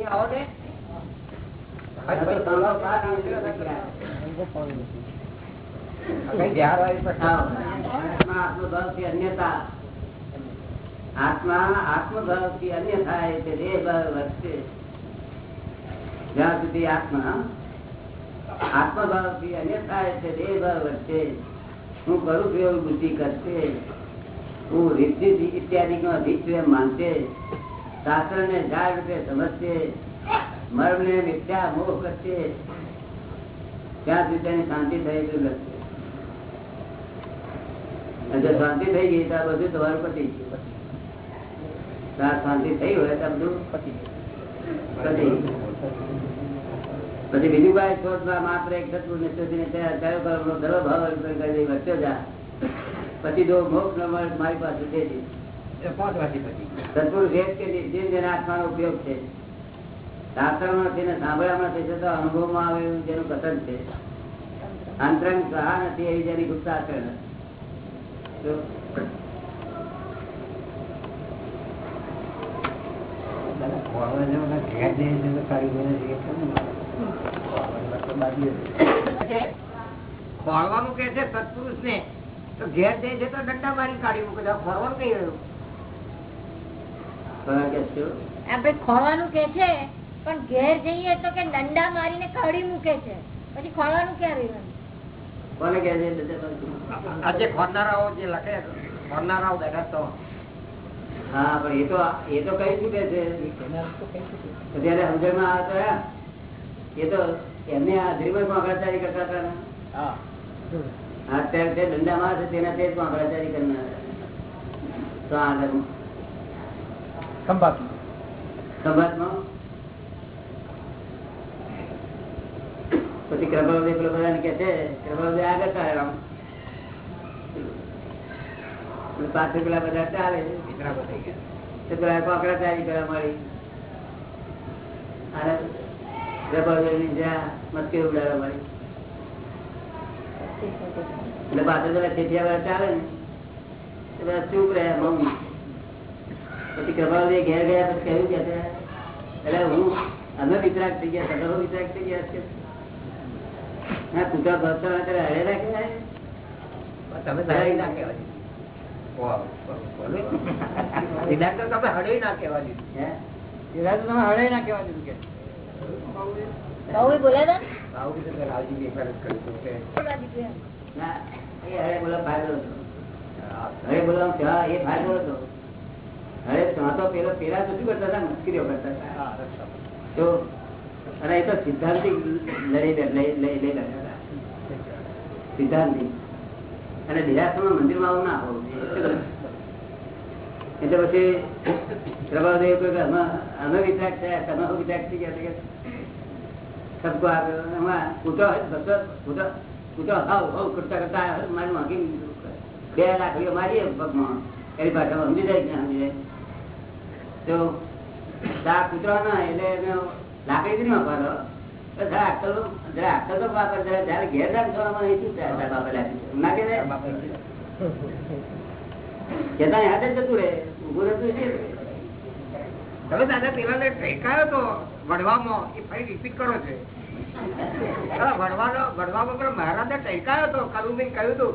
આત્મા જ્યાં સુધી આત્મા આત્મભાવથી અન્ય થાય છે દેહ ભાવ વધશે હું કરું એવું બુદ્ધિ કરશે હું રીતિ ઇત્યાદિ નો અધિક માનશે શાસ્ત્ર ને ઝાડ રૂપે સમજશે મર્મ ને મિથ્યા મોહ કરશે, ત્યાં તેની શાંતિ થઈ ગઈ લખશે શાંતિ થઈ ગઈ, તો બધું તમારું પતી ગયું. શાંતિ થઈ હોય તો બધું પતી. પછી બીજું કાંઈ શોધમાં માત્ર એક તત્વ ને શોધીને ત્યાં કયો કર્મનો ધરો ભાવ કરી વચ્ચે જા. પછી જો મોક્ષ મારી પાસે તે એ જ કે જે જેના આત્માનો ઉપયોગ છે. શાસ્ત્રમાંથી ને સાંભળ્યામાંથી છતાં અનુભવમાં આવે એવું જેનું કથન છે. અંતરંગ સહા નથી એવી જેની ગુપ્ત આચરણ ખોળવાનું કે છે સત્પુરુષ ને તો ઘેર જાય છે તો દંડા મારી કાઢી મૂકે છે. ખોરવાનું કઈ રહ્યું? ખરા ખોવાનું કે છે પણ ઘેર જઈએ તો કે દંડા મારીને કડી મૂકે છે. પછી ખોવાનું ક્યાં રહ્યું કોને કે છે આજે ખોરનારાઓ જે લખે ખોરનારાઓ બેઠા તો. હા પણ એ તો એ તો કઈ ચૂકે છે. જયારે સમજણમાં આવે તો એ તો એમને હાજરીમાં જ આંકડાચારી કરતા હતા ને. અત્યારે જે દંડામાં છે તેના તે જ આંકડાચારી કરનાર તો આગળ સંભાતમાં પછી કૃપાલદેવ પેલો બધાને કે છે કૃપાલદેવ આગળ ચાલે. અને પાછળ પેલા બધા ચાલે થઈ ગયા તો પેલા મળી અને કૃપાલદેવની જ્યાં મસ્કી ઉડાડવા મળી એટલે પાછળ પેલા ચેઠિયા વાળા ચાલે ને પેલા ચૂપ રહ્યા મૌન પછી કૃપાલદેવ ઘેર ગયા પછી કહ્યું કે છે, એટલે હું અમે વિતરાક થઈ ગયા તમે વિતરાક થઈ ગયા છે. ના કૂતરા ભરતા હોય ત્યારે હળે તમે હળી ના કહેવા દીધું વાહ, બોલો. તો તમે હળી ના કહેવા દીધું હે? બહુ બોલે તો આવું કીધું તો રાવજીએ એક વાર જ કર્યું હતું કે બોલવા દીધું એમ. ના એ હળે બોલો ફાયદો હતો હરે બોલવા એ ફાયદો હતો હળે ત્યાં તો પેલો પેલા તો શું કરતા હતા? મુશ્કેલીઓ કરતા હતા. તો અને એ તો સિદ્ધાંતિક લડી લઈ લઈ લઈ કરતા હતા. સિદ્ધાંતિક. અને દિરાસમાં મંદિરમાં આવું ના હોવું એટલે પછી પ્રભાવદેવ કહ્યું કે અમે અમે થયા તમે શું વિતરાગ થઈ ગયા. કે સબકો આવ્યો એમાં કૂતો બસો કૂતો કૂતો હાવ હાવ કરતા કરતા મારી માગી બે લાકડીઓ મારીએ પગમાં એની ભાષામાં સમજી જાય કે સમજી જાય? તો આ કૂતરા ના એટલે એને લાકડી જ નહીં વાપરો જરા અક્કલ જરા અક્કલ તો વાપર જરા જયારે ઘેર જાય છોડવામાં શું થાય તારા લાગી ના કે કેતા યાદ જ જતું રે ઉભું રહેતું છે? તમે દાદા પેલાને ટેકાયો તો વડવામાં એ ફરી રિપીટ કરો છે. વડવાનો વડવામાં પેલો મહારાજે ઠેકાયો તો કરુબેન કહ્યું હતું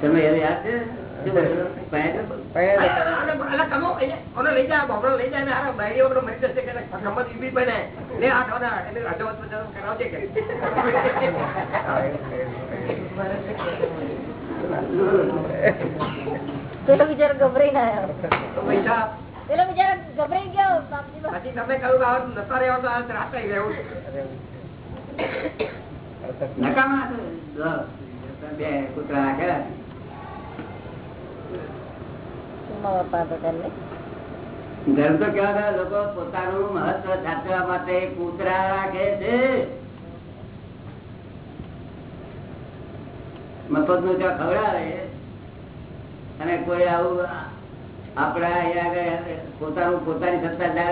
વચ્ચે જતો કરાવજે કે. પેલો બિચારો ગભરાઈ ના પેલો બિચારો ગભરાઈ ગયો. પછી તમે કહ્યું આવું નતા રહેવા તો આ રાતે રહેવું. નકામા. બે કૂતરા રાખેલા ધર્મ તો કેવા લોકો પોતાનું મહત્વ સાચવા માટે કૂતરા રાખે છે. મફતનું ત્યાં ખવડાવે અને કોઈ આવું આપડા અહીંયા આગળ પોતાનું પોતાની સત્તા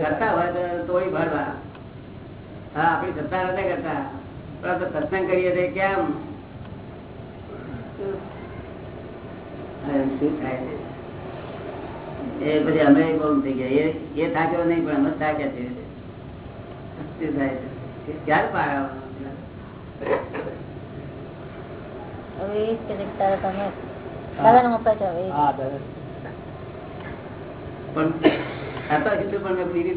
કરતા હોય તો તોડી ભરવા હા આપણી સત્તા નથી કરતા. પણ આપણે સત્સંગ કરીએ તો કેમ? શું થાય છે? એ પછી અમે બહુ થઈ ગયા એ એ થાક્યો નહીં પણ અમે થાક્યા છે થાય ક્યારે પાર બીડી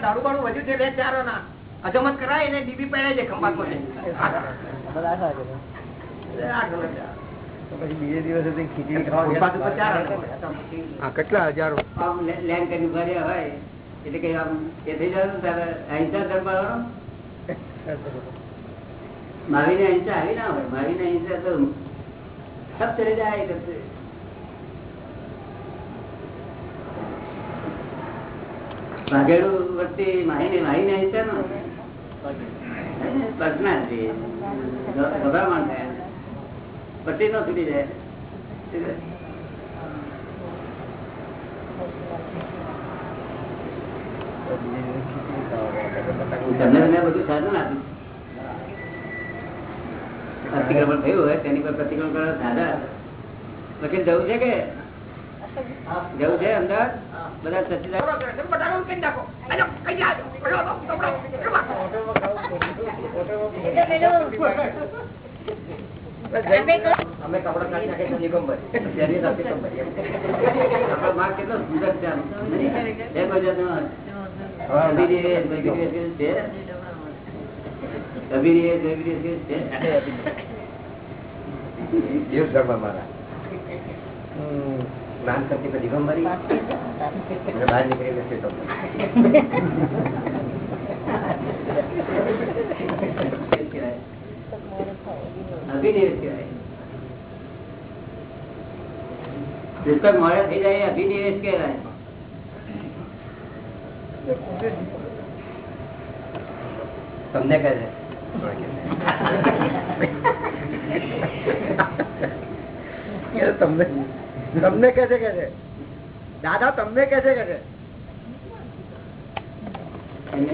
દારૂ બારૂ વધ્યું છે બે ચારો ના અજમત કરાય એને ડીબી પડે છે ખંભાત કેટલા હજારો? લેન કરીને ભર્યા હોય એટલે કઈ આમ એ થઈ જાય ને તારે અહિંસા અહિંસા આવી ના હોય અહિંસા તો સબ ચલે જાય કરશે. ભાગેડું વચ્ચે માહીને માહીને અહિંસા નો પર્સનાલિટી ગભરામણ છૂટી જાય. અતિક્રમણ થયું હોય, તેની પર પ્રતિક્રમણ કરવા સાધન વકીલ જવું છે કે જવું છે અંદર? બધા આપણે અમે કપડા કાઢી નાખે તો દિગંબર. ત્યાંની સાથે દિગંબર. માર્ગ કેટલો સુંદર છે છે. અભિનિવેશ છે. જીવ ધર્મ મારા. જ્ઞાન શક્તિ પર દિગંબરી અને બહાર નીકળીને શ્વેતંબર. અભિનિવેશ કહેવાય. પુસ્તક મળે થઈ જાય એ અભિનિવેશ કહેવાય. તમને કહે છે. તમને તમને કે છે કે છે. દાદા તમને કે છે કે છે.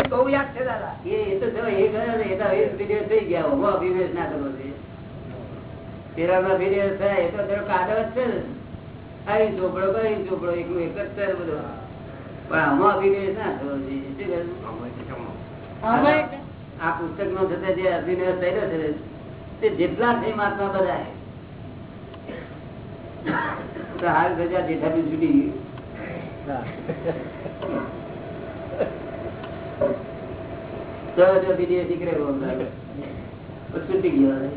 બહુ યાદ છે દાદા. એ એ તો જો એ ગયો ને એ એ અભિનિવેશ થઈ ગયા ઊભો અભિનિવેશ ના કરવો જોઈએ. પેલાનો અભિનિવેશ થાય એ તો તેનો કાદવ જ છે ને. અહીં ચોપડો કઈ ચોપડો એકલું એક જ છે બધો. પણ આમાં અભિવેશ ના થવો શું આ પુસ્તક નો થતા જે અભિનય થયેલો છે તે જેટલા છે મહાત્મા બધા હાલ જેઠાબી છૂટી ગયું તો છૂટી ગયો છે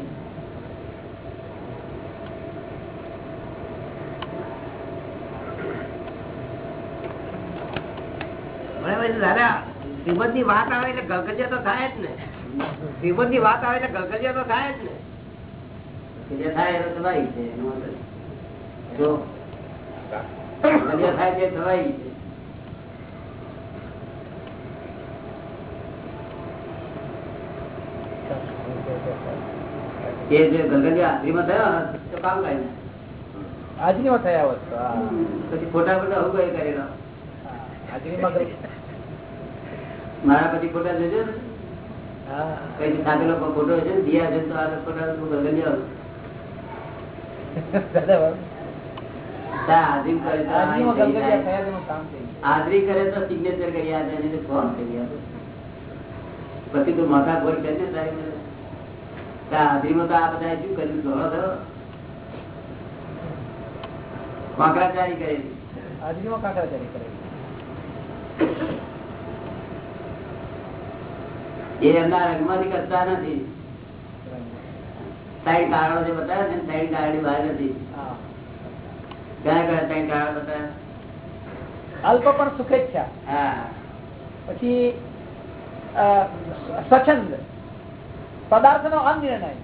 દાદા શ્રીમદની વાત આવે એટલે ગલગલિયા તો થાય જ ને. શ્રીમદની વાત આવે એટલે ગલગલિયા તો થાય જ ને. જે થાય એનો છે એનો વાંધો નહીં. જો. થાય તે એ જે ગલગલિયા હાજરીમાં થયો તો કામ નાખે. આજની થયા હોત તો પછી ફોટા ખોટા હું કઈ કરેલો હાજરીમાં મારા પછી ખોટા જોજો ને. હા. કઈ લોકો ખોટો છે દિયા છે તો આ ખોટા હું બાબુ. હાજરી કરે તો સિગ્નેચર કરી આપે ફોન કરી આપે. પછી તું માથા ભોર કરે ને. ત્યાં હાજરીમાં તો આ બધા શું કર્યું? ધોળો થયો. કોંકરાચારી કરેલી હાજરીમાં કાંકરાચારી કરેલી. એ એમના રંગમાંથી કરતા નથી. સાઈડ કારણો જે બતાવે છે સાઈડ કારણની બહાર નથી હા. કયા કયા સાઈડ કારણો બતાવે અલ્પ પણ સુખેચ્છા પછી સ્વચ્છંદ. પદાર્થ નો અનિર્ણય.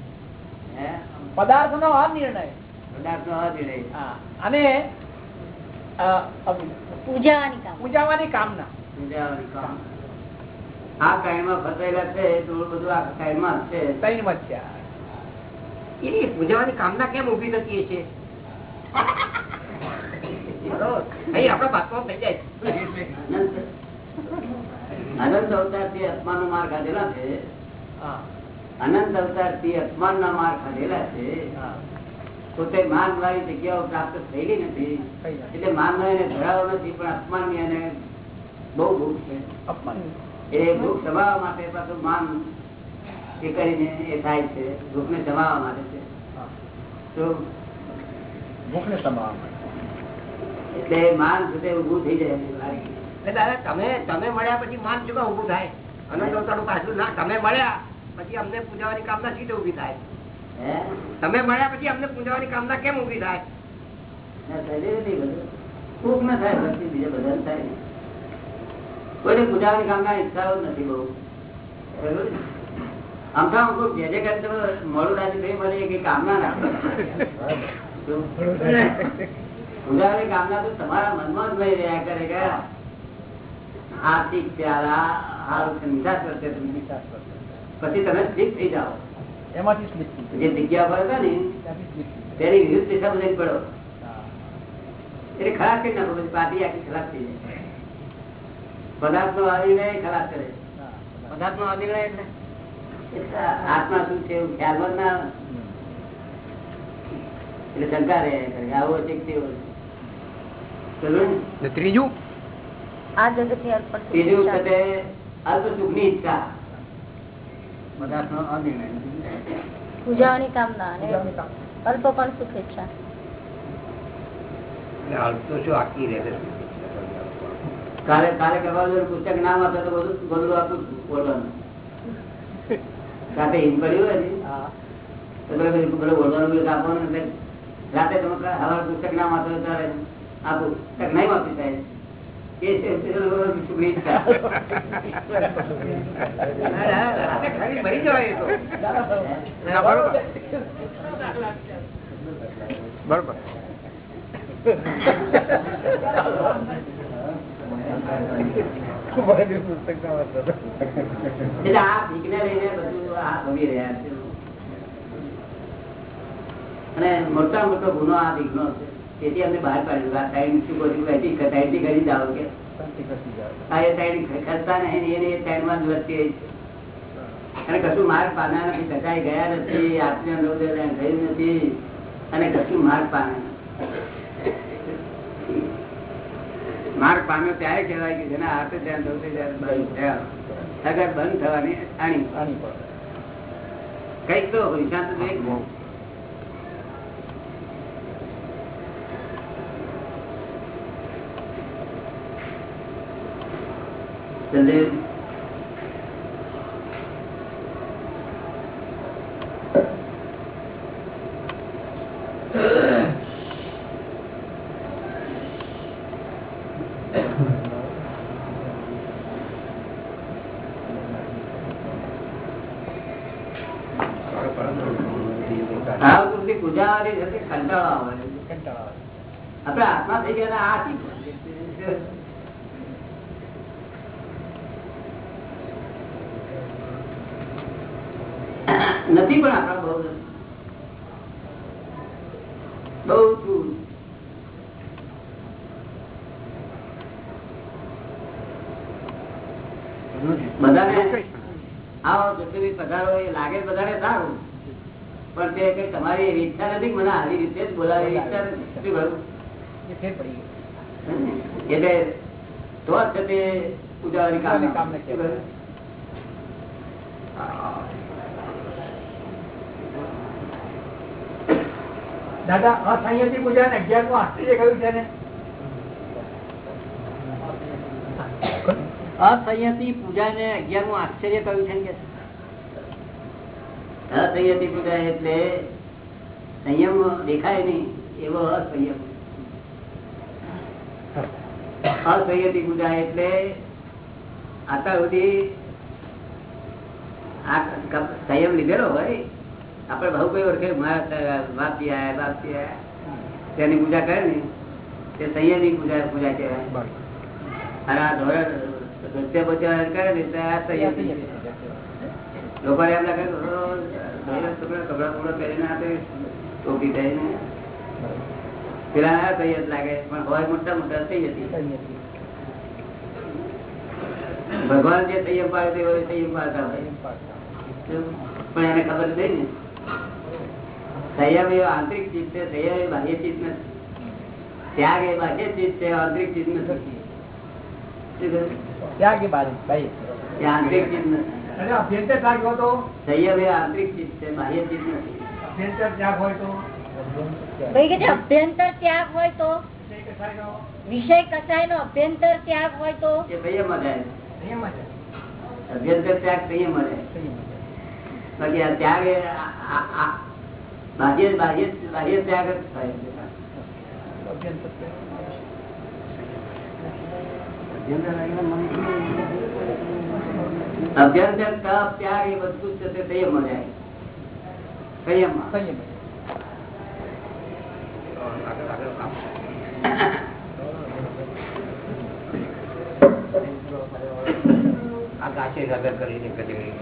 પદાર્થ નો અનિર્ણય. પદાર્થનો અનિર્ણય. હા. અને પૂજાવાની કામના. આ કામ. આ કાયમાં ફસાયેલા છે થોડું બધું આ કાયમાં છે. ત્રણ છે. એ પૂજાવાની કામના કેમ ઊભી થતી છે અહીં આપડે બાતમાં થઈ જાય અનંત અવતારથી અપમાન નો માર ખાધેલા છે. અનંત અવતારથી અપમાન ના માર ખાધેલા છે પોતે માન વાળી જગ્યાઓ પ્રાપ્ત થયેલી નથી. એટલે માન નો એને ધરાવો નથી પણ અપમાનની એને બહુ ભૂખ છે. અપમાન. એ ભૂખ સમાવવા માટે પાછું માન એ કરીને એ થાય છે. ભૂખ ને સમાવવા માટે છે. તો ભૂખ ને સમાવવા માટે. એટલે માન છે ઉભું થઈ જાય દાદા તમે તમે મળ્યા પછી માન ચૂકા ઉભું થાય? અનંત અવતારનું પાછું ના તમે મળ્યા પછી અમને પૂજાવાની કામના સીધે ઊભી થાય. તમે મળ્યા પછી અમને પૂજાવાની કામના કેમ ઊભી થાય? ના શરીર નથી બધું. ભૂખ ના થાય પછી બધા થાય. કોઈને પૂજાવાની કામના ઈચ્છાઓ નથી બહુ. બરોબર ને? આમ તો આમ કોઈ જે જે કરે તમે મોડું રાજી થઈ મને કઈ કામના ના પૂજાવાની કામના તો તમારા મનમાં જ લઈ રહ્યા કરે કે આર્થિક પ્યારા છે નિરાશ કરશે. પછી તમે સ્લીપ થઈ જાઓ. એમાંથી સ્લીપ જે જગ્યા પર હતા ને. તેની વિરુદ્ધ દિશા બધા પડો. એટલે ખરાબ કરી નાખો પછી પાર્ટી આખી ખરાબ થઈ જાય. પદાર્થ નો આવીને ખરાબ કરે. પદાર્થ નો અનિર્ણય એટલે? આત્મા શું છે ખ્યાલ ના એટલે શંકા રહે આવો છે તેવો છે. ત્રીજું? આ જગતની અર્પણ ત્રીજું અલ્પ સુખની ઈચ્છા. પૂજાવાની કામના અને અલ્પ પણ સુખ ઈચ્છા. તો શું આખી રહે કાલે કાલે કરવા પુસ્તક ના વાંચો તો બધું બધું આપું બોલવાનું. રાતે હિમ પડ્યું હોય ને? હા. તો બધું બોલવાનું બધું આપવાનું રાતે તમે હવાર પુસ્તક ના વાંચો ત્યારે આપું નહીં બરોબર. પુસ્તક ના એટલે આ ભીખને લઈને બધું આ ભોગી રહ્યા છે. અને મોટા મોટો ગુનો આ ભીખનો છે. તેથી અમને બહાર પાડ્યું. આ સાઈડ શું કહ્યું કહેતી સાઈડ કરી જાઓ કે. આ એ સાઈડ ખર્ચતા નહીં એને એ સાઈડમાં જ વધતી અને કશું માર્ગ પામ્યા નથી. કચાઈ ગયા નથી આત્મીય નવોદય થયું નથી અને કશું માર્ગ પામે માર્ગ પામ્યો ત્યારે કહેવાય કે જેના હાથે ધ્યાન થયું ત્યારે બંધ થયા. બંધ થવાની આણી. કંઈક તો નિશાંત તો એક સંદેશ ભાવ વૃત્તિ પૂજાવાળી છે તે કંટાળો આવે કંટાળો આવે. આપડે આત્મા થઈ ગયા ને આ શી? નથી પણ આપડા બહુ બહુ છું બધાને આવો જેટલી બી પધારો એ લાગે બધાને સારું પણ તમારી એવી ઈચ્છા નથી મને આવી રીતે જ બોલાવી. ઈચ્છા નથી. કહ્યું? એટલે તો જ છે તે ઉજાવાની કામ. દાદા અસંયતી પૂજા ને અગિયારનું આશ્ચર્ય કયું છે ને? અસંયતી પૂજા ને અગિયારનું આશ્ચર્ય કહ્યું છે કે? અસંયતી પૂજા એટલે સંયમ દેખાય નહીં એવો અસંયમ. અસંયતી પૂજા એટલે આટલા સુધી આ સંયમ લીધેલો હોય આપડે બહુ કોઈ ઓળખે બાપી આયા બાપી આયા તેની પૂજા કરે ને તે સંયમની પૂજા પૂજા કહેવાય. અને આ ધોરણ પૂજા કરે ને તે આ સંયમ લોકોને એમ લાગે કપડા "ઓ, ધોરણ કપડાં પહેરીને આ તો ટોપી પહેરીને. પેલા આ જ લાગે પણ હોય મોટા મોટા થઈ જતી. ભગવાન જે સંયમ પાડે તે હોય. સંયમ પાડતા હોય. પણ એને ખબર નથી ને. સંયમ એ આંતરિક ચીજ છે સંયમ એ બાહ્ય ચીજ નથી. ત્યાગ એ બાહ્ય ચીજ છે આંતરિક ચીજ નથી? ત્યાગ એ બાહ્ય આંતરિક ચીજ નથી. સંયમ એ આંતરિક ચીજ છે બાહ્ય ચીજ નથી. અભ્યંતર ત્યાગ હોય તો? ભાઈ કે અભ્યંતર ત્યાગ હોય તો? વિષય કસાય નો અભ્યંતર ત્યાગ હોય તો? અભ્યંતર ત્યાગ સંયમમાં બાકી આ ત્યાગ બાહ્ય બાહ્ય બાહ્ય ત્યાગ જ થાય છે. અભ્યંતર તપ ત્યાગ એ બધું જ છે તે સંયમમાં જાય સંયમમાં આ ગાશે નગર કરીને કચેરી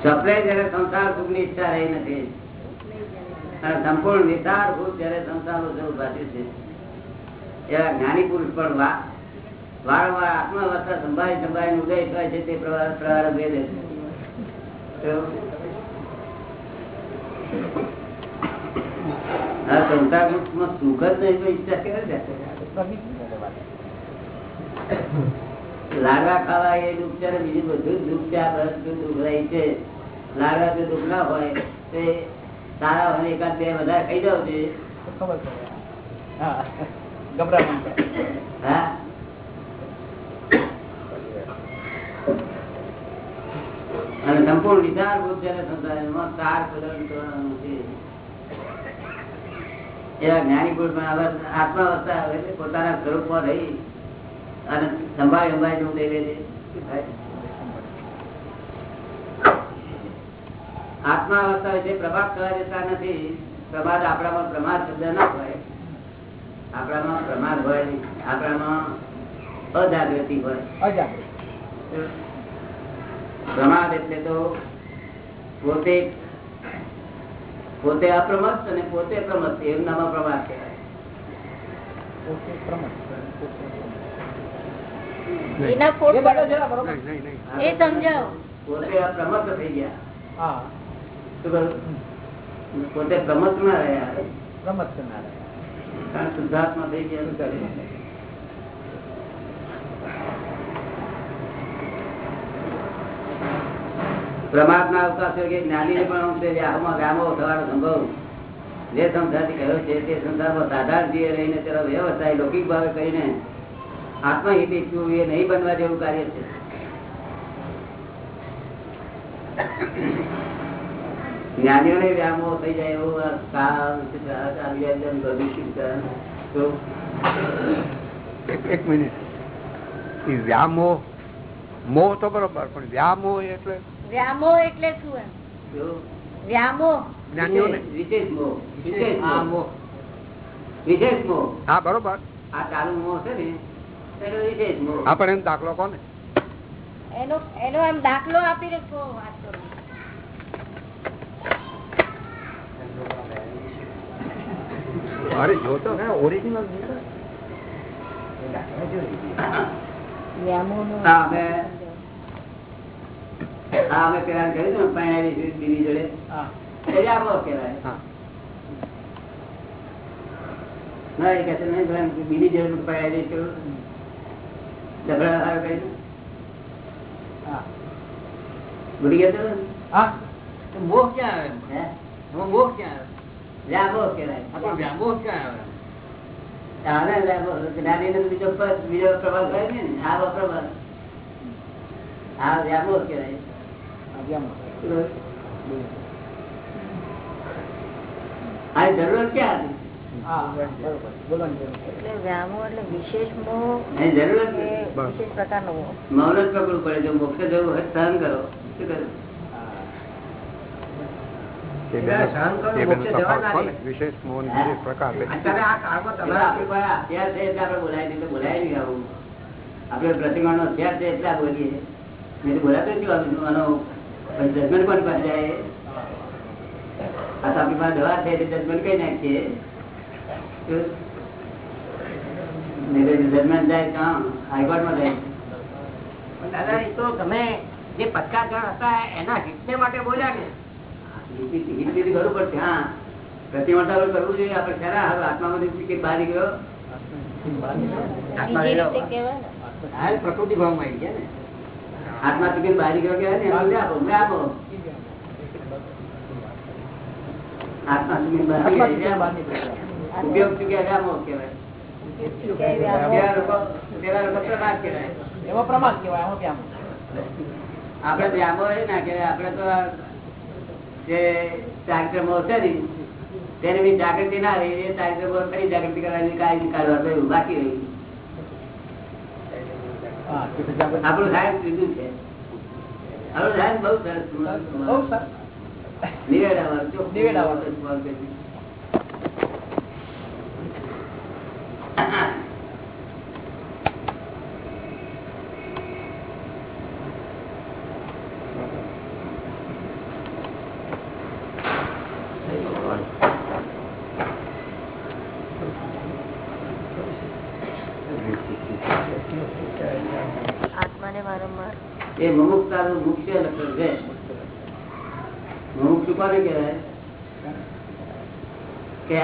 સપ્લે જયારે સંસાર સુખની ઈચ્છા રહી નથી. સંપૂર્ણ નિતાર ભૂત જયારે સંસાર જરૂર ભાજ્યું છે. એવા જ્ઞાની પુરુષ પણ વારંવાર આત્માવસ્થા સંભાળી સંભાળી ઉદય થાય છે તે પ્રવાર પ્રવાર ભેદે સંસાર સુખ એ દુઃખ બીજું બધું દુઃખ છે રહી છે. લાડવા જો દુઃખ ના હોય, તે સારા હોય એકાદ બે વધારે ખાઈ જાવ છે હા અને સંપૂર્ણ વિચાર આત્માવસ્થા પોતાના સ્વરૂપમાં રહી અને સંભાળી સંભાળી નું દે આત્મા અવસ્થા વિશે પ્રભાત કરવા દેતા નથી. પ્રભાત આપણામાં પ્રમાદ શબ્દ ના હોય. આપણામાં પ્રમાદ હોય. આપણામાં અજાગૃતિ હોય. પ્રમાદ એટલે તો પોતે પોતે અપ્રમત અને પોતે પ્રમત એમ નામ પ્રમાદ કહેવાય. પોતે અપ્રમત થઈ ગયા. પોતે પ્રમત ના રહ્યા. રમત ના કારણ શુદ્ધાત્મા થઈ ગયા કે જ્ઞાની પણ અંશે થવાનો સંભવ. જે સંસારથી કહ્યો છે તે સંસારમાં સાધારણ જીવે રહીને તેનો વ્યવસાય લૌકિક ભાવે કરીને આત્મહિત ઈચ્છવું એ નહીં બનવા જેવું કાર્ય છે. જ્ઞાનીઓને વ્યામો થઈ જાય એવું એક મિનિટ. વ્યામો મોહ તો બરોબર પણ વ્યામો એટલે વ્યામો એટલે શું એમ? જો વ્યામોહ જ્ઞાનીઓને. વિશેષ મોહ વિશેષ મોહ મોહ. વિશેષ મોહ હા બરોબર. આ ચાલુ મોહ છે ને વિશેષ મોહ હા એમ દાખલો કોને? એનો એનો એમ દાખલો આપી કહો વાત કરો અરે જોતો ઓરિજિનલ વ્યામોહનો હા, અમે- હા અમે પેલા કહ્યું ને પરણાવી છે બીવી જોડે એ વ્યામોહ કહેવાય હા ના એ કહે છે નહીં ભાઈ બીવી જોડે પરણાવી દઈશું ઝઘડા હારું કર્યું ભૂલી ગયા છો ને? મોહ ક્યાં હે? આવે મોહ ક્યાં વ્યામોહ કહેવાય. વ્યામોહ ક્યાં આવે? તો બીજો બીજો પ્રભાવ થાય ને? આ પ્રભાવ આ વ્યામોહ કહેવાય. આ જરૂરત ક્યાં હતી એટલે વ્યામો એટલે વિશેષ મોહ જરૂર જ કે નથી. વિશેષ પ્રકારનો મોહ. મૌન જ પકડવું પડે. જો મોક્ષ જવું હોય સહન કરો. શું કરું? તો બોલાય નહીં આવું. આપણે પ્રતિમા નો હથિયાર છે એટલે બોલીએ. બોલાતો જ નહીં આનો જજમેન્ટ કોણ પાસે જાય? આ તો આપણી પાસે દવા છે જજમેન્ટ કઈ નાખીએ? જજમેન્ટ જાય ક્યાં? હાઈકોર્ટમાં જાય. દાદા એ તો તમે જે પચકા જણ હતા એના હિતને માટે બોલ્યા ને. કરવું જોઈએ. આપણે ખરા હવે આત્મામાંથી બહાર રીતે કહેવાય ને. પ્રકૃતિ ભાવમાં આવી ગયા ને. આત્મા ટિકિટ બહાર ગયો આપો મેં આપો. આત્મા ટિકિટ ઉપયોગ ચૂક્યા કે કહેવાય. આમાં ત્યાં એ ના કહેવાય આપડે તો આ જે કાર્યક્રમો છે ને તેને બી જાગૃતિ ના રહી એ કાર્યક્રમો ફરી જાગૃતિ કરવાની કાઢી કાઢવા તો બાકી રહ્યું. હા તે તો જાગૃત. આપણું સાહેબ કીધું છે. આપણું સાયન્સ બહુ સરસ નિવેડાવાળું, ચોખ્ખું. નિવેડાવાળું. આત્માને વારંવાર એ મુમુક્ષતાનું મુખ્ય લક્ષણ છે મુમુક્ષુ કોને કહેવાય? કે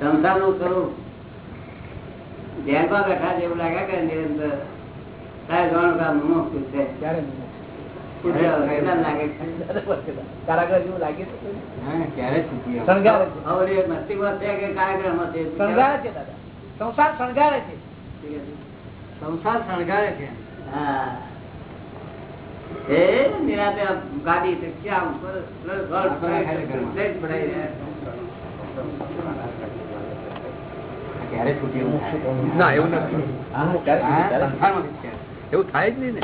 સંસારનું સ્વરૂપ. ધ્યાનમાં બેઠા જેવું લાગ્યા કરે નિરંતર સાહેબ જાણો કામ છે? જેવું લાગે છે સંસાર શણગારે છે? સંસાર શણગારે છે. હા. ના એવું નથી. એવું થાય જ નહીં ને.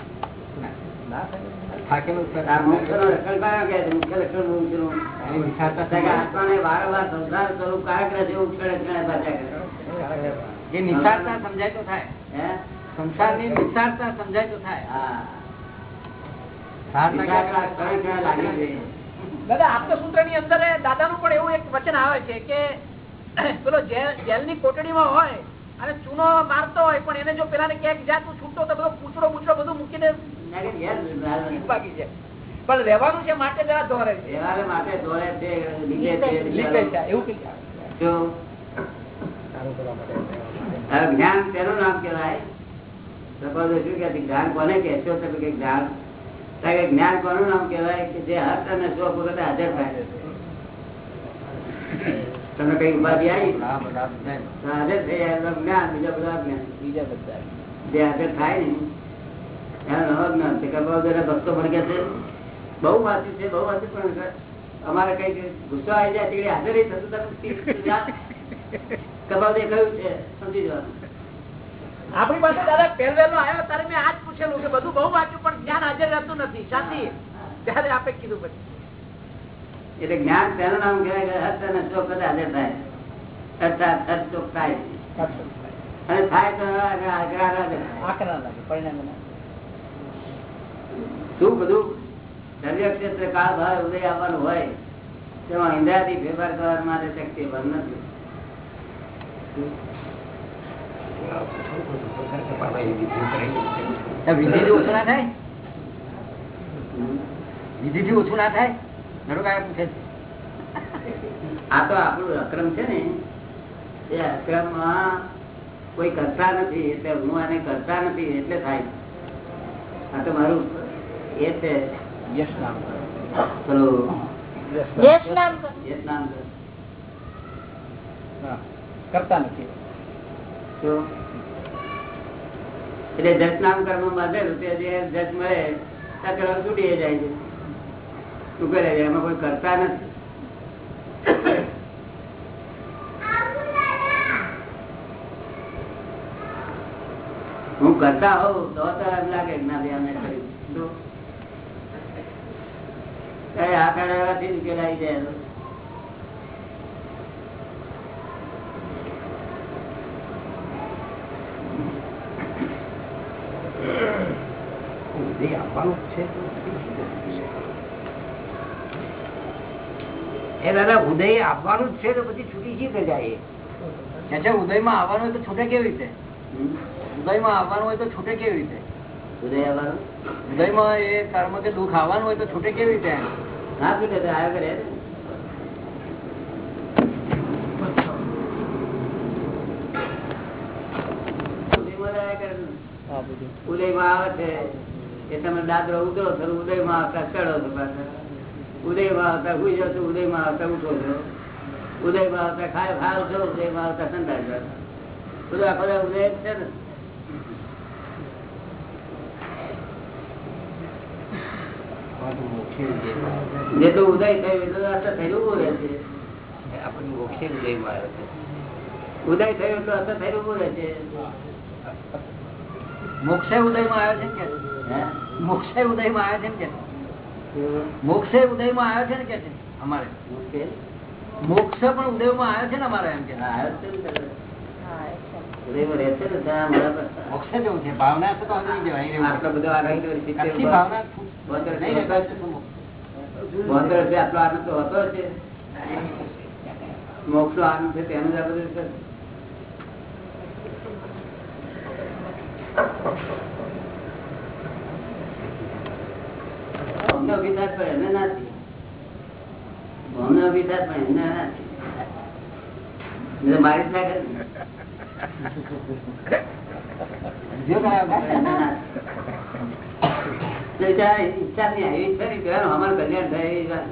થાકેલું વારંવાર સંસાર સ્વરૂપ કારક રહે છે એવું ક્ષણે ક્ષણે પાછા કરે. જે નિસારતા સમજાય તો થાય. હે? સંસારની નિસારતા સમજાય તો થાય. હા. દાદા આપતસૂત્રની અંદર દાદાનું પણ એવું એક વચન આવે છે કે પેલો જેલની કોટડીમાં હોય અને ચૂનો મારતો હોય પણ એને જો પેલા ને ક્યાંક જા તું છૂટો તો બધો પૂછડો પૂછડો બધું મૂકીને બાકી છે પણ રહેવાનું છે માટે જરા દોરે છે. માટે દોડે છે એવું જ્ઞાન તેનું નામ કેવાય શું કે જ્ઞાન કોને કહેશો? તમે કે જ્ઞાન કે જ્ઞાન કોનું નામ કેવાય કે જે હર્ષ અને શોખ વખતે હાજર થાય તમે કઈ ઉપાધિ આવી? હાજર થઈ જ્ઞાન બીજા બધા જ્ઞાન. બીજા બધા. જે હાજર થાય ને એનો નવો જ્ઞાન છે. કે ભક્તો કે છે. બહુ વાંચી છે બહુ વાંચી પણ અમારે કઈ ગુસ્સો આવી જાય તે હાજર થતું તમે કબાવદે કહ્યું છે સમજી જવાનું. આપણી પાસે દાદા પહેલવેલો આવ્યો ત્યારે મેં આજ પૂછેલું કે બધું બહુ વાંચ્યું પણ જ્ઞાન હાજર રહેતું નથી. શાંતિ. ત્યારે આપે કીધું પછી એટલે જ્ઞાન તેનું નામ કહેવાય કે અને શોક બધા હાજર થાય. અર્થાત હર્ષ શોક થાય. અને થાય તો આગળ આગળ આગળ હાજર થાય. આંખ ના લાગે પરિણામ શું બધું? દરિયા ક્ષેત્ર કાળ ભાવ ઉદય આવવાનું હોય તેમાં ઇન્દ્રિયાથી ફેરફાર કરવા માટે શક્તિ બંધ નથી. વિધિથી ઓછું ના થાય? વિધિથી ઓછું ના થાય? નડુકાયા પૂછે છે? આ તો આપણું અક્રમ છે ને. એ અક્રમમાં કોઈ કરતા નથી એટલે હું આને કરતા નથી એટલે થાય. આ તો મારું એ છે. યશ નામ યશ નામ યશ નામ કરતા નથી. એટલે જસ નામ કર્મ બાંધેલું તે જે જસ મળે, ત્યાં છૂટી જાય છે. શું કરે એમાં કોઈ કરતા નથી. હું કરતા હોઉં તો એમ લાગે ના બે અમે કર્યું આ કરાવવાથી ઉકેલાઈ જાય ઉદય આપવાનું છે એ દાદા ઉદય આપવાનું જ છે તો પછી છૂટી શી રીતે જાય ઉદયમાં આવવાનું હોય તો છૂટે કેવી રીતે? ઉદયમાં આવવાનું હોય તો છૂટે કેવી રીતે? ઉદય આવવાનું? ઉદયમાં એ કર્મ કે દુઃખ આવવાનું હોય તો છૂટે કેવી રીતે ના છૂટે તો આવ્યા કરે. જ કરે. ઉદયમાં આવે છે. એ તમે દાદરો ઉતરો છો ઉદયમાં આવતા ચડો છો પાછા. ઉદયમાં આવતા ઉઈ જાઓ છો ઉદયમાં આવતા ઉઠો છો. ઉદયમાં આવતા ખાય ખાવ છો ઉદયમાં આવતા સંતાય છો. બધું આખો ઉદય છે ને. જેટલું ઉદય થયું એટલું અસર થયેલું ઉભું રહે છે આપણને મોક્ષે ઉદયમાં આવ્યો છે. ઉદય થયું એટલું અસર થયેલું ઉભું રહે છે. મોક્ષે ઉદયમાં આવ્યો છે ને કે હે? મોક્ષે ઉદયમાં આવ્યો છે ને કે મોક્ષે ઉદયમાં આવ્યો છે ને કે છે અમારે મુશ્કેલ મોક્ષ પણ ઉદયમાં આવ્યો છે ને અમારે એમ કે હા, આવ્યો જ છે ને. હા, એ છે. ઉદયમાં રહે છે ને ત્યાં બરાબર. મોક્ષે જવું છે ભાવના છે તો હવે નહીં જવાય આટલો બધો આનંદ તો સિત્તેર આટલી ઉપર- ભાવના બોતેર નહીં વર્ષ રહેતા તો શું? બોતેર વર્ષે આટલો આનંદ તો હતો છે મોક્ષ નો આનંદ છે તેનું જ આ બધું અમને ઊભી થાય પણ એને નથી. અમને ઊભી થાય પણ એને ના થઈ. નહીં તો મારી જ નાખે ને. જો કરાયો એને ના થઈ. તો ત્યાં ઈચ્છા નહીં આવી. ઈચ્છા નહીં કહેવાનું અમારું કલ્યાણ થાય એ વાત.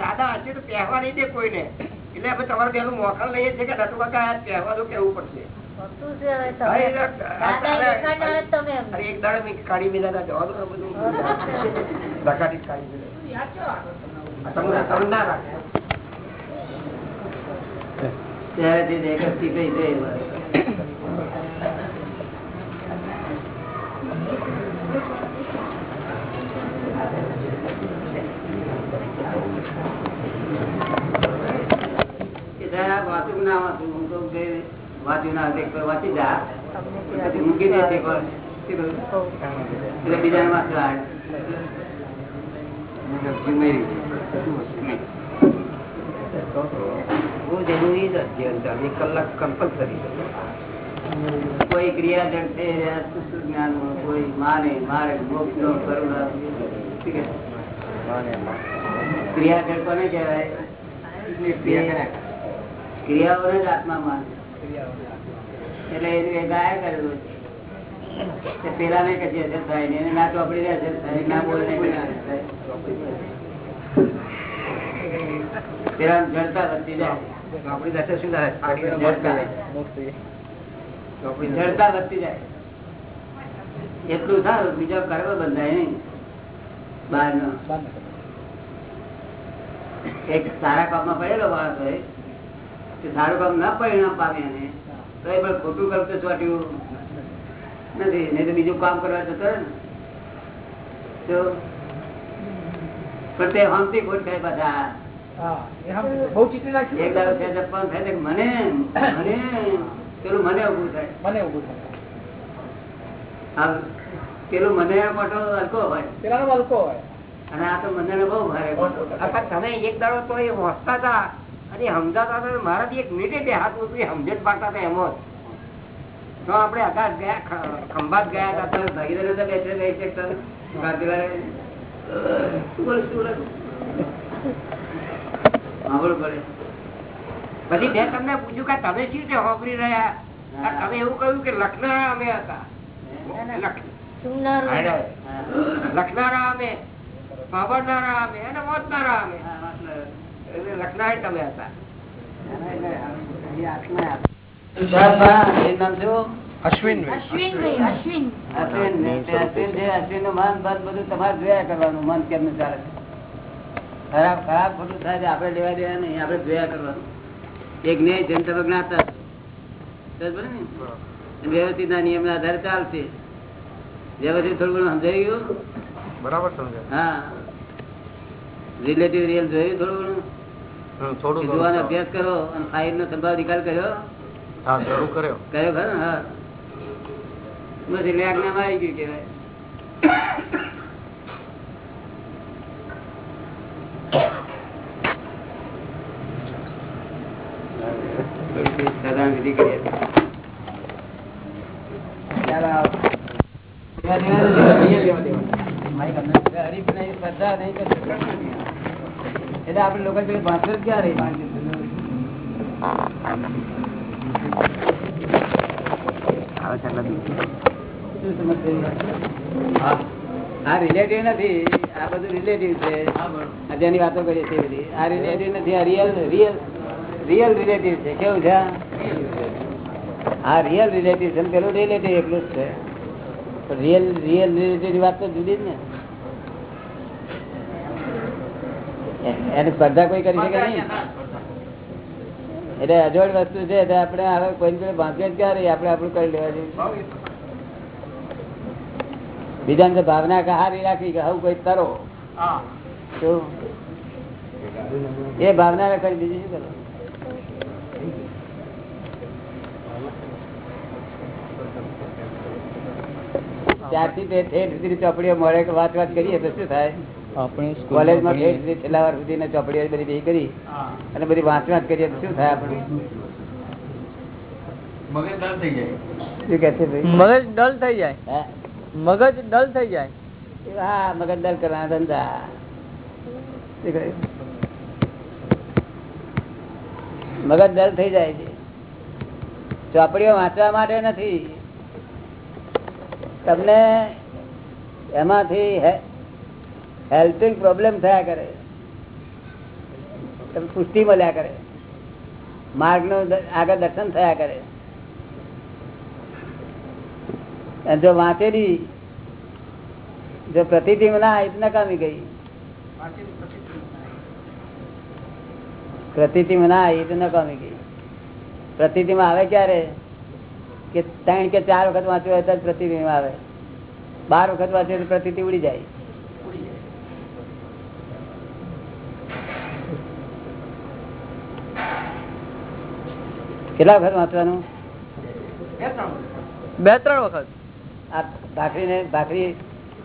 દાદા હજી તો પહેવા નહીં દે કોઈને એટલે હવે તમારે પેલું મોખણ લઈએ છીએ કે નટુ કાકા કહેવાનું કેવું પડશે. એક દાડે મેં કાઢી મેં દાદા જવા બધું ધકાટી કાઢી મેં. તમને તમને ના રાખે. ત્યારેથી જ એક જાય એ વાત. કે સાહેબ વાંચું કે ના વાંચું? હું તો વાંચ્યું ના એક વાર વાંચી જા. પછી મૂકી દે એક વાર. એટલે બીજાને વાંચવા બહુ જરૂરી જ છે એક કલાક કમ્પલસરી કોઈ ક્રિયા જડ છે આ કોઈ માને મારે મોક્ષ નો કરુણા? ક્રિયા જડ કોને કહેવાય? ક્રિયાઓને જ આત્મા માને એટલે એને ગાય કરેલું છે. પેલા ને કશી અસર થાય ને એને ના ચોપડી ને અસર થાય ના બોલે ને કશી અસર થાય. પેલા જડતા વધતી જાય. શું થાય? જડતા. જડતા. વધતી જાય. એટલું સારું બીજો કરવો બંધાય નહીં. બહાર નો એક સારા કામમાં પડેલો માણસ હોય તે સારું કામ ના પરિણામ પામે એને તો એ પણ ખોટું કામ તો ચોટ્યું. નથી નહીં તો બીજું કામ કરવા જતો ને. તો પણ તે હમતી ખોટ થાય બધા બહુ ચીકણી નાખી એક દાડો છે જપવાનું થાય મને મને પેલું મને ઉભું થાય. મને ઉભું થાય. પેલું મને મોટો હલકો હોય. પેલાનો હલકો હોય. અને આ તો મને બહુ ભારે તમે એક દાડો તો એ વાંચતા હતા. અને સમજાતા મારાથી એક મિનિટે બે હાથ ઉતરી સમજ જ પાડતા હતા એમ જ. તો આપણે આકાશ ગયા ખંભાત ગયા હતા તો ભાગીદાર રહી. પછી મેં તમને પૂછ્યું કે તમે શું છે હોબરી રહ્યા? તમે એવું કહ્યું કે લખનારા અમે હતા. લખનારા અમે સાંભળનારા અમે અને વાંચનારા અમે. લખનારા તમે હતા. શાહબા, એનું નામ શું? અશ્વિનભાઈ. અશ્વિનભાઈ અશ્વિન. અશ્વિન અશ્વિન છે, મન બન બધું તમારે જોયા કરવાનું મન કેમનું ચાલે. છે ખરાબ ખરાબ ખોટું થાય છે આપણે લેવા દેવા નહીં આપડે જોયા કરવાનું. એક ન્યાય જન ને તમે જ્ઞાતા? વ્યવસ્થિત ના? નિયમ ના આધારે ચાલશે. વ્યવસ્થિત થોડું ઘણું સમજાઈ ગયું? બરાબર સમજાય. હા. રિલેટિવ રિયલ જોયું થોડું ઘણું? થોડું જોવાનો અભ્યાસ કરો અને ફાઇલ નો સંભાવ નિકાલ કર્યો? હા કર્યો. કર્યો ખરો હા. બસ એટલે આજ્ઞામાં આવી ગયું કેવાય સાધારણ વિધિ કરીએ. હરીફ નહીં, સ્પર્ધા નહીં કરશો. એટલે આપણે લોકો જ ક્યાં રહી? આ રિલેટિવ નથી આ બધું રિલેટિવ છે. જેની વાતો કરીએ છીએ બધી. આ રિલેટિવ નથી આ રિયલ રિયલ રિયલ રિલેટિવ છે. કેવું છે આ રિયલ રિલેટિવ છે. ને પેલું રિલેટિવ એટલું જ છે. રિયલ રિયલ રિલેટિવ વાત તો જુદી જ ને એ- એની સ્પર્ધા કોઈ કરી શકે નહીં. એટલે અજોડ વસ્તુ છે એટલે આપણે હવે કોઈ જોડે બાંધે જ ક્યારે આપણે આપણું કરી લેવા જોઈએ બીજાને તો ભાવના હારી રાખી કે આવું કોઈ તરો એ ભાવના કરી બીજું શું કરો? ત્યારથી તે ઠેઠ ચોપડીઓ મળે કે વાત વાત કરીએ તો શું થાય? કોલેજમાં છેલ્લા વાર સુધી ચોપડીઓ બધી ભેગી કરી. અને બધી વાંચ વાંચ કરીએ શું થાય આપણે? શું કે છે ભાઈ? મગજ ડલ થઈ જાય. મગજ ડલ થઈ જાય. હા મગજ દર કરવાના ધંધા. મગજ ડલ થઈ જાય છે. ચોપડીઓ વાંચવા માટે નથી. તમને એમાંથી હેલ્પિંગ પ્રોબ્લેમ થયા કરે. પુષ્ટિ મળ્યા કરે. માર્ગનું આગળ દર્શન થયા કરે. જો વાંચેલી, જો પ્રતિબિંબ ના એ નકામી ગઈ. પ્રતિબિંબ ના એ નકામી ગઈ. પ્રતિબિંબ આવે ક્યારે? કે ત્રણ કે ચાર વખત વાંચ્યું હોય તો પ્રતિબિંબ આવે. બાર વખત વાંચ્યું તો પ્રતિથિ ઉડી જાય. કેટલા વખત વાંચવાનું? બે ત્રણ વખત. આ ભાખરી ને ભાખરી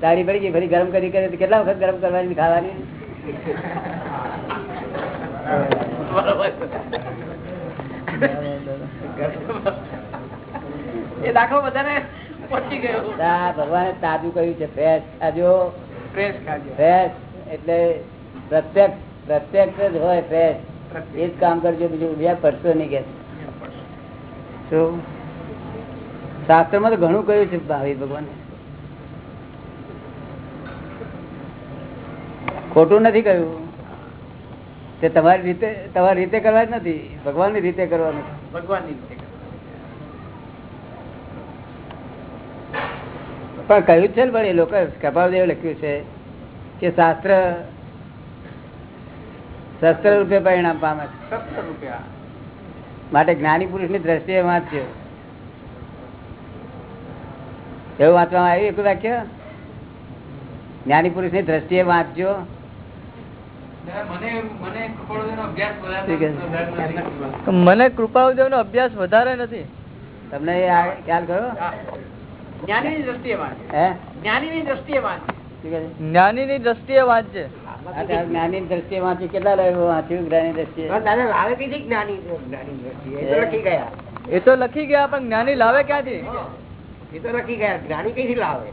તાળી પડી ગઈ ફરી ગરમ કરી કરે કેટલા વખત ગરમ કરવાની ખાવાની? એ દાખલો બધાને પહોંચી ગયો. ભગવાને તાજું કહ્યું છે ફ્રેશ ખાજો. ફ્રેશ ખાજો. ફ્રેશ એટલે પ્રત્યક્ષ પ્રત્યક્ષ જ હોય ફ્રેશ એ જ કામ કરજો બીજું બીજા પડશો નહીં કે. શું શાસ્ત્રમાં તો ઘણું કહ્યું છે ભાવી ભગવાન. ખોટું નથી કહ્યું. તે તમારી રીતે તમારી રીતે કરવા જ નથી. ભગવાનની રીતે કરવાનું ભગવાનની રીતે પણ કહ્યું છે ને પણ એ લોકો કપાળદેવે લખ્યું છે કે શાસ્ત્ર શસ્ત્ર રૂપે પરિણામ પામે છે. સત્તર રૂપિયા માટે જ્ઞાની પુરુષની દ્રષ્ટિએ વાંચ્યો. એવું વાંચવામાં આવ્યું એક વાક્ય? જ્ઞાની પુરુષની દ્રષ્ટિએ વાંચજો મને કૃપા કૃપાળુદેવનો અભ્યાસ ઠીક છે. મને કૃપાળુદેવ નો અભ્યાસ વધારે નથી. તમને એ આ ખ્યાલ કરો? જ્ઞાનીની દ્રષ્ટિએ વાંચ. હે? જ્ઞાનીની દ્રષ્ટિએ વાંચ? જ્ઞાની ની દ્રષ્ટિએ વાંચે. જ્ઞાની દ્રષ્ટિએ વાંચ્યું કેટલા લાવ્યો વાંચ્યું જ્ઞાની દ્રષ્ટિએ? લાવે કીધી જ્ઞાની જ્ઞાની દ્રષ્ટિએ. એ તો લખી ગયા. એ તો લખી ગયા પણ જ્ઞાની લાવે ક્યાંથી? એ તો લખી ગયા. જ્ઞાની કઈથી લાવે?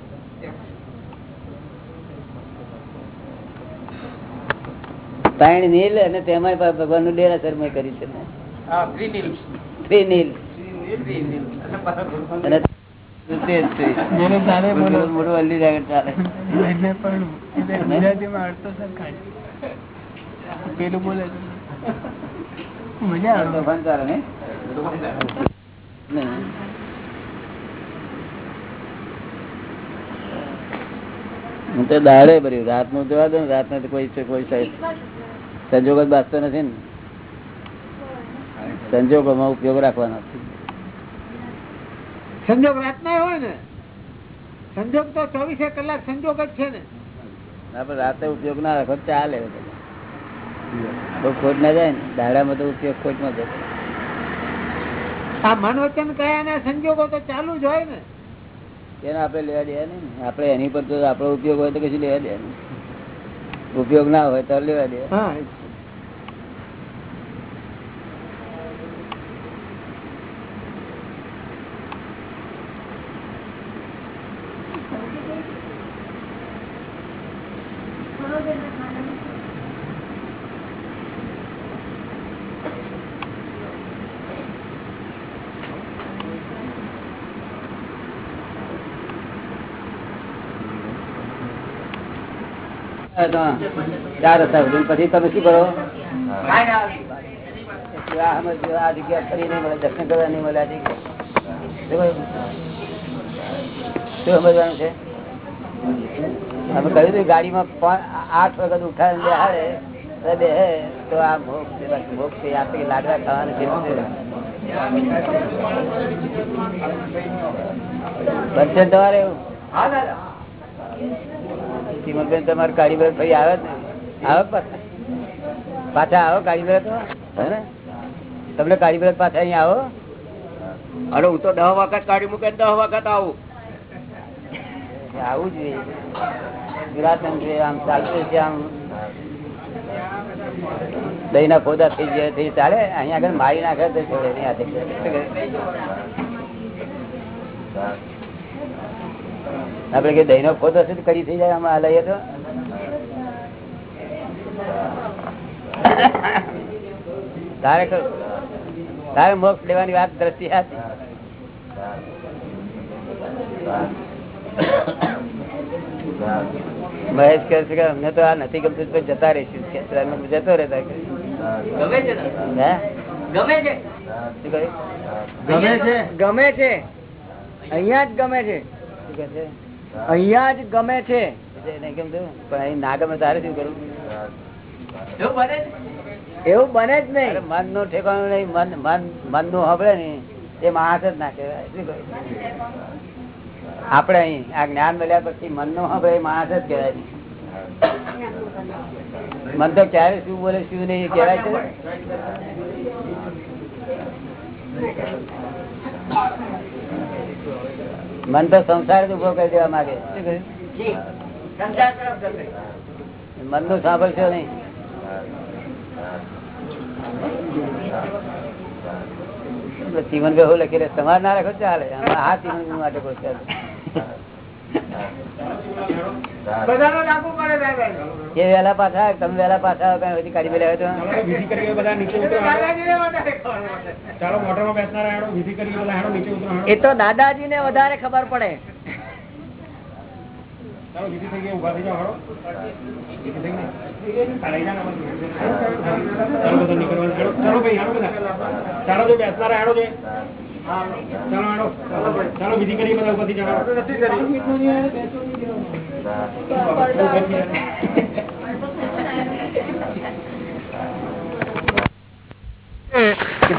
ત્રણ નીલ અને તેમાં ભગવાનનું ડેરા શર્મા કરી છે. હા તે છે. ને? દાડે ભર્યું. રાતનું જોવા દો ને રાત તો કોઈ કોઈ સાહેબ. સંજોગ જ બાજતો નથી ને. સંજોગોમાં ઉપયોગ રાખવાનો. સંજોગ રાતના હોય ને. સંજોગ તો ચોવીસે કલાક સંજોગ જ છે ને. રાતે ઉપયોગ ના રાખો ચાલે. ખોટ ના જાય ને. દાડામાં તો ઉપયોગ ખોટમાં જાય આ મન વચન કયા સંજોગો તો ચાલુ જ હોય ને. એને આપણે લેવા નહીં ને. આપણે એની પર તો આપણો ઉપયોગ હોય તો કશું લેવા દે ઉપયોગ ના હોય તો લેવા દે ચાર હતા, પછી તમે શું કરો. આ જગ્યા ફરી દર્શન કરવા નહીં મળે શું છે અમે કહ્યું ગાડીમાં આઠ વખત ઉઠાવી બેહાડે તો આ ભોગ. બાકી છે. આપણે લાડવા ખાવાનું છે બનશે તમારે એવું હા તમારે કાળી ભાઈ આવે ને? આવે પાછા આવો કાળી બ્રત હે ને? તમને કાળી પાછા અહીંયા આવો. અરે હું તો દહ વખત કાઢી મૂકે દહ વખત આવું. આવું જોઈએ. પુરાતન છે આમ ચાલતું છે આમ. દહીં ના ખોદા થઈ જાય થઈ ચાલે અહીંયા આગળ મારી નાખે તો છોડે નહીં આ? આપડે કે દહીં નો ખોદો છે કરી થઈ જાય આમાં લઈએ તો. તારે તારે મોક્ષ લેવાની વાત દ્રષ્ટિ હતી મહેશ કહે છે કે અમને તો આ નથી ગમતું પણ જતા રહીશું કે. જતો રહેતા ગમે છે? ગમે છે? ગમે છે. ગમે છે. અહીંયા જ ગમે છે. શું કહે છે? અહીંયા જ ગમે છે. કેમ પણ અહીં ના ગમે તારે શું કરું? એવું બને એવું બને જ નહીં. મનનું ઠેકાણું નહીં મન મન મનનું હબળે ને એ માણસ જ ના કહેવાય? આપણે અહીં આ જ્ઞાન મળ્યા પછી મનનું હબળે માણસ જ કહેવાય નહીં. મન તો ક્યારે શું બોલે શું નહીં એ કહેવાય છે મન તો સંસાર જ ઊભો કરી દેવા માંગે. મનનું સાંભળશો નહીં સીમન ભાઈ લખી તમારે ના રાખો ચાલે આ ચીમન માટે કોઈ ચાલે. એ વેલા પાછા તમે વેલા પાછા આવો કઈ બધી કાઢી મેળવ્યા તો? વિધિ કરી બધા નીચે એ તો ઉતરો દાદાજીને વધારે ખબર પડે. ચાલો મોટરમાં બેસનારા વિધિ કરી બધા નીચે ઉતરો એ તો દાદાજી ને વધારે ખબર પડે. ચાલો વિધિ થઈ ગઈ ઊભા થઈ જાઓ હેડો. વિધિ થઈ ગઈ ચાલો ઈ જાઓ ને બધું. ચાલો બધા નીકળવાનું ચાલો ભાઈ હેડો બધા. ચાલો જો બેસનારા હેડો છે ચાલો વિધિ કરી બધા ઉપરથી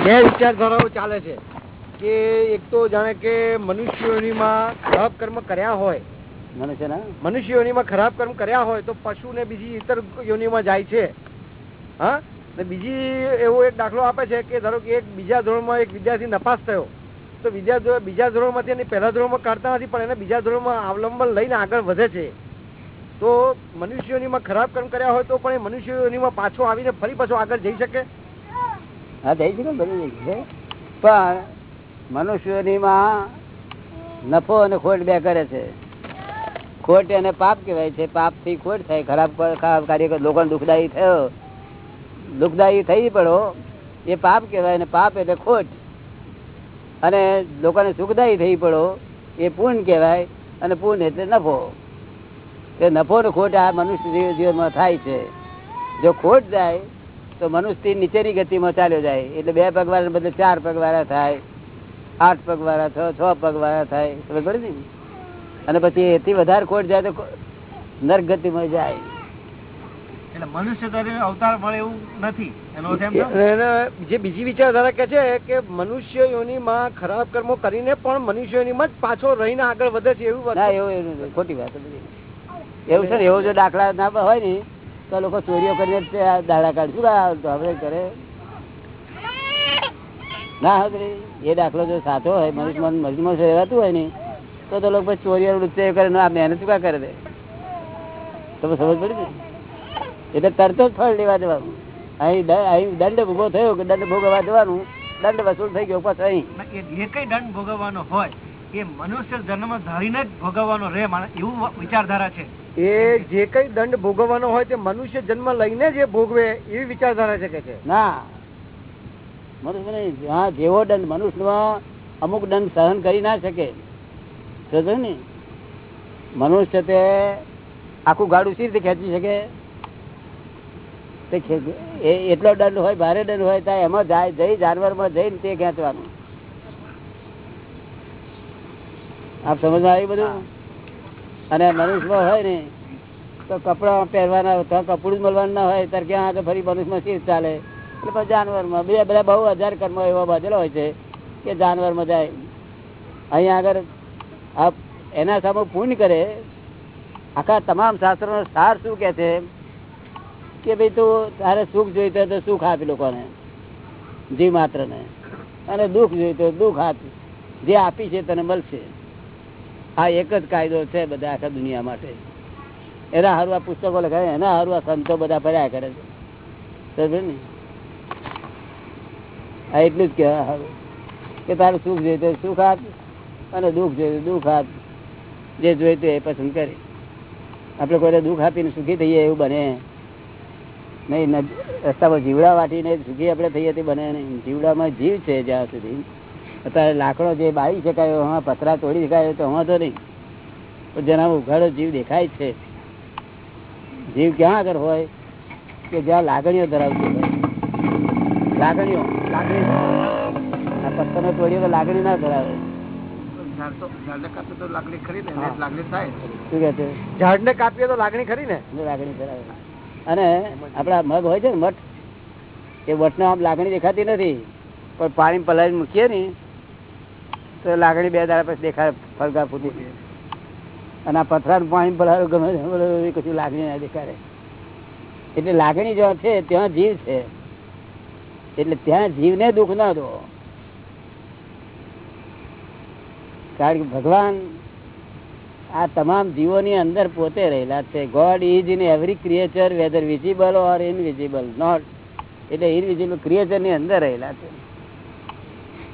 બે વિચારધારાઓ ચાલે છે કે એક તો જાણે કે મનુષ્યોનીમાં ખરાબ કર્મ કર્યા હોય. મનુષ્ય યોનિમાં ખરાબ કર્મ કર્યા હોય તો પશુ ને બીજી ઇતર યોનિમાં જાય છે. હા? બીજી એવો એક દાખલો આપે છે કે ધારો કે એક બીજા ધોરણમાં એક વિદ્યાર્થી નપાસ થયો, તો બીજા બીજા ધોરણમાંથી એને પહેલા ધોરણમાં કાઢતા નથી, પણ એને બીજા ધોરણમાં અવલંબન લઈને આગળ વધે છે. તો મનુષ્યોનીમાં ખરાબ કર્મ કર્યા હોય તો પણ એ મનુષ્યોનીમાં પાછો આવીને ફરી પાછો આગળ જઈ શકે? હા, જઈ શકે બધું જઈ શકે. પણ મનુષ્યોનીમાં નફો અને ખોટ બે કરે છે. ખોટ એને પાપ કહેવાય છે. પાપથી ખોટ થાય. ખરાબ ખરાબ કાર્ય કરે. લોકોને દુઃખદાયી થયો દુઃખદાયી થઈ પડો એ પાપ કહેવાય અને પાપ એટલે ખોટ. અને લોકોને સુખદાયી થઈ પડો એ પૂર્ણ કહેવાય અને પૂર્ણ એટલે નફો. એ નફો ને ખોટ આ મનુષ્ય જીવનમાં થાય છે. જો ખોટ જાય, તો મનુષ્ય નીચેની ગતિમાં ચાલ્યો જાય. એટલે બે પગવાળા બદલે ચાર પગ વાળા થાય, આઠ પગવાળા છ છ પગવાળા થાય. ખબર પડે ને? અને પછી એથી વધારે ખોટ જાય તો ખો- નરગતિમાં જાય. એટલે મનુષ્ય તરીકે અવતાર મળે એવું નથી. એનો જે બીજી વિચારધારા કે છે કે મનુષ્ય યોનિમાં ખરાબ કર્મો કરીને પણ મનુષ્ય યોનિમાં જ પાછો રહીને આગળ વધે છે એવું એવું એવું ખોટી વાત એવું છે ને એવો જો દાખલા ના હોય ને તો લોકો ચોરીઓ કરીને દાડા કાઢ. શું હવે કરે? ના હવે એ દાખલો જો સાચો હોય મનુષ્ય મનુષ્યમાં રહેવાતું હોય ને તો તો લોકો ચોરીઓ કરે ને આ મહેનત શું કરે તમે સમજ પડી ને? એટલે તરત જ ફળ લેવા જવાનું. અહીં અહીં દંડ ભોગો થયો કે દંડ ભોગવવા જવાનું દંડ વસૂલ થઈ ગયો પછી અહીં. જે કઈ દંડ ભોગવવાનો હોય એ મનુષ્ય જન્મ ધારીને જ ભોગવવાનો રહે માણસ એવું વિચારધારા છે. એ જે કઈ દંડ ભોગવવાનો હોય તે મનુષ્ય જન્મ લઈને જે ભોગવે એવી વિચારધારા છે કે છે? ના. મનુષ્ય નહીં હા જેવો દંડ મનુષ્યમાં અમુક દંડ સહન કરી ના શકે. સમજો ને? મનુષ્ય તે આખું ગાડું સી રીતે ખેંચી શકે? એટલો દંડ હોય ભારે દંડ હોય ત્યાં એમાં જાય જઈ જાનવરમાં જઈને તે ખેંચવાનું. આપ સમજમાં આવ્યું બધું? અને મનુષ્યમાં હોય ને તો કપડા પહેરવાના તો કપડું જ મળવાનું ના હોય ત્યારે ક્યાં આગળ ફરી મનુષ્યમાં શીર ચાલે? એટલે પછી જાનવરમાં બીજા બધા બહુ હજાર કર્મ એવા બાંધેલા હોય છે કે જાનવરમાં જાય. અહીંયા આગળ આ એના સામે પુણ્ય કરે. આખા તમામ શાસ્ત્રોનો સાર શું કે છે? કે ભાઈ તું તારે સુખ જોઈતો તો સુખ આપી લોકોને. જીવ માત્ર ને અને દુઃખ જોઈતો દુઃખ આપ. જે આપી છે તને મળશે. આ એક જ કાયદો છે બધા આખા દુનિયા માટે. એના હારું આ પુસ્તકો લખાય, એના હારું આ સંતો બધા ફર્યા કરે છે. સમજ્યો ને? આ એટલું જ કહેવા હારું. કે તારું સુખ જોઈએ તો સુખ આપ અને દુઃખ જોઈએ દુઃખ આપ. જે જોઈતું એ પસંદ કરે. આપણે કોઈને દુઃખ આપીને સુખી થઈએ એવું બને. નહીં રસ્તા પર જીવડા વાટીને સુખી આપણે થઈએ તે બને નહીં. જીવડામાં જીવ છે જ્યાં સુધી. અત્યારે લાકડો જે બાળી શકાયો હા પતરા તોડી શકાયો તો હા તો નહીં. પણ જેનામાં ઉઘાડો જીવ દેખાય છે. જીવ ક્યાં આગળ હોય? કે જ્યાં લાગણીઓ ધરાવતી હોય. લાગણીઓ લાગણી આ પથ્થરનો તોડીએ તો લાગણી ના ધરાવે. લાકડી ખરી ને લાકડી થાય. શું કે ઝાડ ને કાપીએ તો લાગણી ખરી ને? લાગણી ધરાવે. અને આપણા મગ હોય છે ને મઠ, એ મઠનો આમ લાગણી દેખાતી નથી. પણ પાણી પલાળી મૂકીએ ને, તો લાગણી બે દાડા પછી દેખાય ફરગા ફૂટી અને આ પથરાનું પાણી પલાવ્યું ગમે કશું લાગણી ના દેખાડે. એટલે લાગણી જ્યાં છે, ત્યાં જીવ છે. એટલે ત્યાં જીવને દુઃખ ના દો. કારણ કે ભગવાન આ તમામ જીવોની અંદર પોતે રહેલા છે. God is in every creature whether visible or invisible not એટલે ઇનવિઝિબલ ક્રિએચરની અંદર રહેલા છે.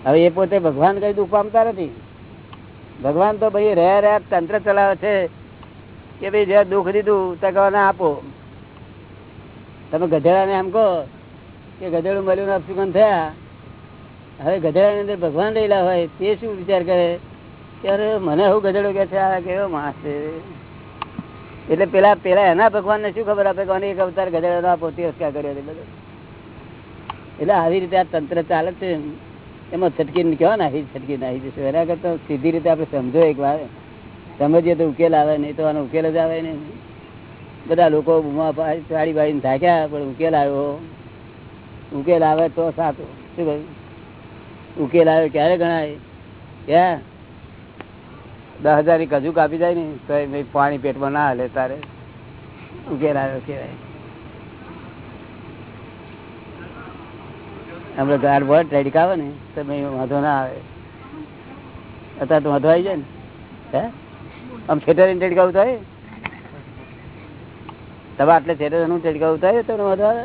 હવે એ પોતે ભગવાન કઈ દુઃખ પામતા નથી. ભગવાન તો ભાઈ રહ્યા રહ્યા તંત્ર ચલાવે છે કે ભાઈ જે દુઃખ દીધું તો આપો. તમે ગધેડાને એમ કહો કે ગધેડું મળ્યું અપસુકન થયા. હવે ગધેડાની અંદર ભગવાન રહેલા હોય, તે શું વિચાર કરે? અરે મને એવું ગધેડો કે છે, આ કેવો માણસ છે? એટલે પેલા પેલા એના ભગવાન ને શું ખબર આપે? કોને એક અવતાર ગધેડો આપો તિરસ્કાર કર્યો છે બધો એટલે આવી રીતે આ તંત્ર ચાલે છે. એમાં છટકી કેવા નાખી છટકી નાખી જશે? એના કરતા સીધી રીતે આપણે સમજો એક વાર સમજીએ તો ઉકેલ આવે, નહીં તો આનો ઉકેલ જ આવે નહીં. બધા લોકો બુમા પાડી, પાડીને થાક્યા, પણ ઉકેલ આવ્યો. ઉકેલ આવે તો સાચું. શું કહ્યું? ઉકેલ આવ્યો ક્યારે ગણાય? ક્યાં? દસ હજારની કજુ કાપી જાય ને, તો પાણી પેટમાં ના હાલે તારે. ઉકેલાયો કેવાય આપણે ગાર ભર ટ્રેડિક આવે ને, તો વાંધો ના આવે. અત્યારે તો વાંધો આવી જાય ને. હે? આમ થિયેટર ટેડકાવું થાય તમે આટલે થિયેટરનું ટેડકાવું થાય તો વાંધો આવે?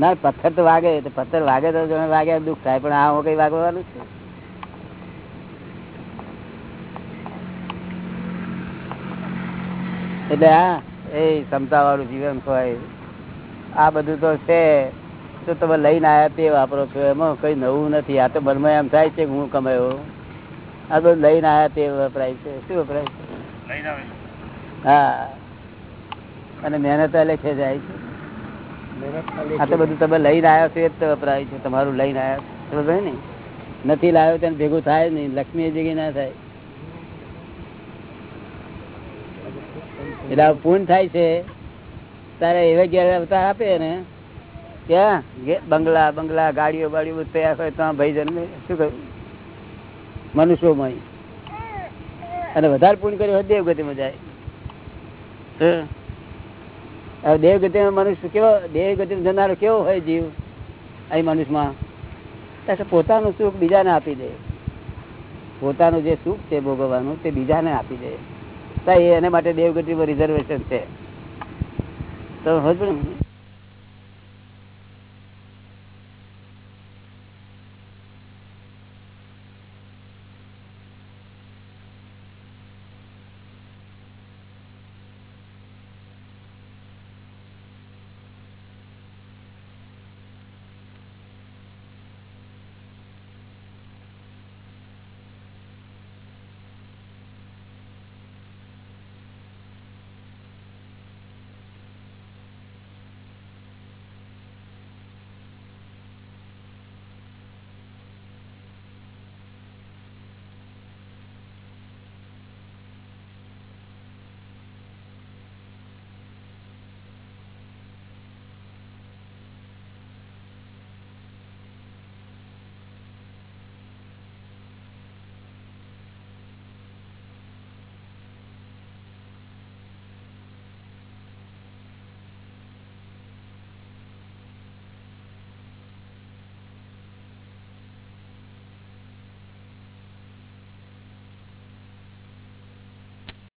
ના, પથ્થર તો વાગે, પથ્થર વાગે તો વાગે દુઃખ થાય, પણ આ કઈ વાગવાનું છે. એટલે હા એ ક્ષમતા વાળું જીવન હોય આ બધું તો છે. તો તમે લઈને આયા તે વાપરો છો. એમાં કઈ નવું નથી. આ તો મનમાં એમ થાય છે કે હું કમાયો આ તો લઈને આયા તે વપરાય છે. શું વપરાય છે? હા. અને મહેનત લેખે જાય છે આ તો બધું તમે લઈને આવ્યા છો એ જ તો વપરાય છે. તમારું લઈને આવ્યા છો. સમજ ને? નથી લાવ્યો તેને ભેગું થાય નહીં. લક્ષ્મી એ જગ્યાએ ના થાય. એટલે પૂર્ણ થાય છે. તારે એવા ઘેર અવતાર આપે ને ક્યાં? બંગલા બંગલા, ગાડીઓ બાડીઓ તૈયાર હોય તો ભાઈ જન્મે શું કહ્યું? મનુષ્યોમય. અને વધારે પૂર્ણ કર્યું હોય દેવગતિમાં જાય. દેવગતિમાં મનુષ્ય કેવો, દેવગતિમાં જનારો કેવો હોય જીવ? અહીં મનુષ્યમાં. પોતાનું સુખ બીજાને આપી દે. પોતાનું જે સુખ છે ભોગવવાનું તે બીજાને આપી દે. તો એ એને માટે દેવગતિમાં રિઝર્વેશન છે તો?